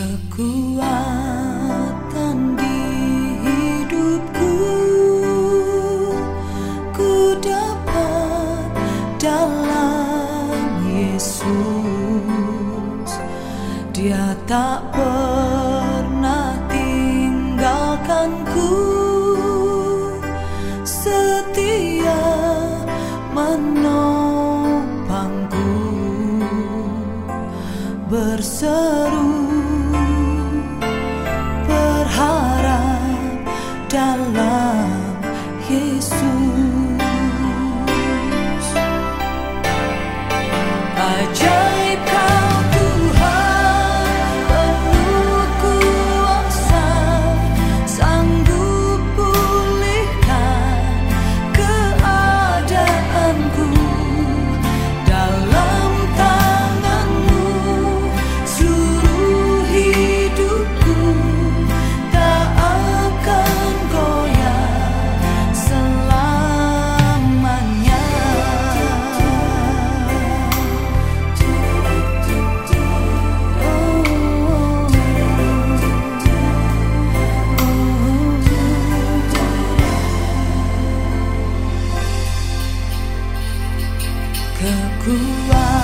Kekuatan di hidupku. Ku dapat dalam Yesus. Dia tak pernah tinggalkanku Setia menopangku. Berseru 刻骨啊。